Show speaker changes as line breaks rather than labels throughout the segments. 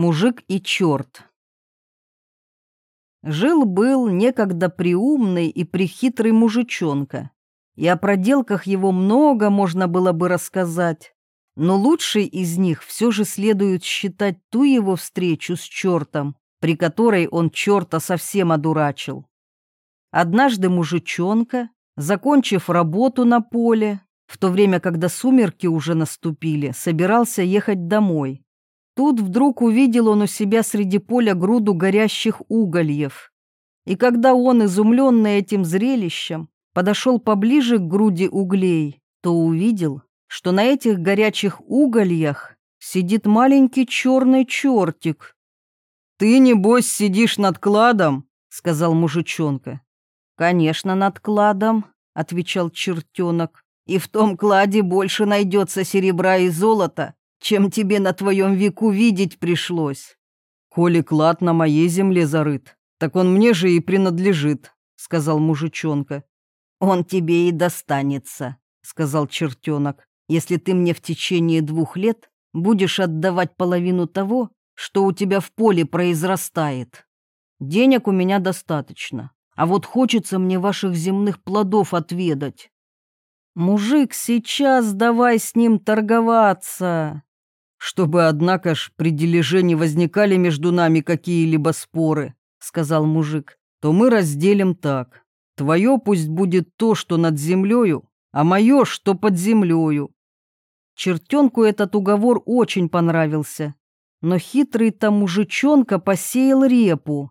Мужик и черт. Жил-был некогда приумный и прихитрый мужичонка, и о проделках его много можно было бы рассказать, но лучшей из них все же следует считать ту его встречу с чертом, при которой он черта совсем одурачил. Однажды мужичонка, закончив работу на поле, в то время, когда сумерки уже наступили, собирался ехать домой. Тут вдруг увидел он у себя среди поля груду горящих угольев. И когда он, изумленный этим зрелищем, подошел поближе к груди углей, то увидел, что на этих горячих угольях сидит маленький черный чертик. «Ты, небось, сидишь над кладом?» — сказал мужичонка. «Конечно, над кладом», — отвечал чертенок. «И в том кладе больше найдется серебра и золота, чем тебе на твоем веку видеть пришлось. Коли клад на моей земле зарыт, так он мне же и принадлежит, сказал мужичонка. Он тебе и достанется, сказал чертенок, если ты мне в течение двух лет будешь отдавать половину того, что у тебя в поле произрастает. Денег у меня достаточно, а вот хочется мне ваших земных плодов отведать. Мужик, сейчас давай с ним торговаться. «Чтобы, однако ж, при дележе не возникали между нами какие-либо споры», — сказал мужик, — «то мы разделим так. Твое пусть будет то, что над землею, а мое, что под землею». Чертенку этот уговор очень понравился, но хитрый-то мужичонка посеял репу.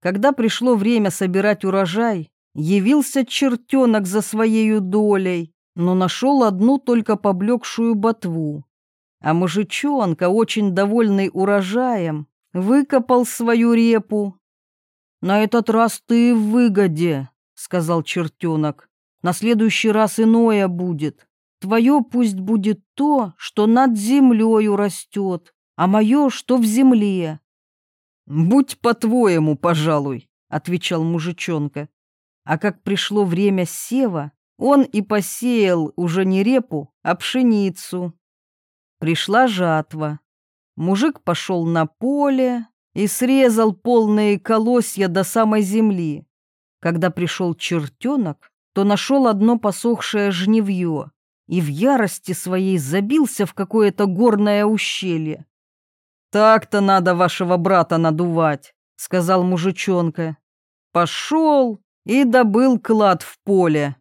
Когда пришло время собирать урожай, явился чертенок за своею долей, но нашел одну только поблекшую ботву. А мужичонка, очень довольный урожаем, выкопал свою репу. «На этот раз ты в выгоде», — сказал чертенок. «На следующий раз иное будет. Твое пусть будет то, что над землею растет, а мое, что в земле». «Будь по-твоему, пожалуй», — отвечал мужичонка. А как пришло время сева, он и посеял уже не репу, а пшеницу. Пришла жатва. Мужик пошел на поле и срезал полные колосья до самой земли. Когда пришел чертенок, то нашел одно посохшее жневье и в ярости своей забился в какое-то горное ущелье. «Так-то надо вашего брата надувать», — сказал мужичонка. Пошел и добыл клад в поле.